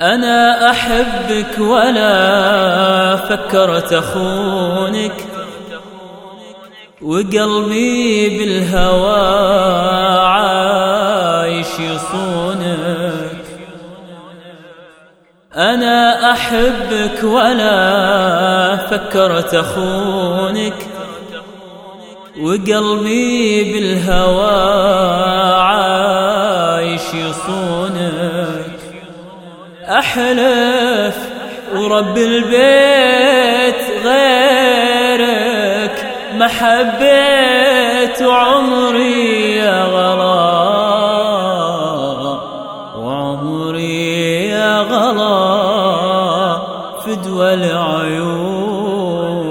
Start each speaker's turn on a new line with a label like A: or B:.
A: أنا أحبك ولا فكرت أخونك وقلبي بالهوى عايش يصونك. أنا أحبك ولا فكرت أخونك وقلبي بالهوى عايش يصونك. أحلف ورب البيت غيرك. ما حبيت وعمري يا غلا. وعمري يا غلا. فدوى العيون.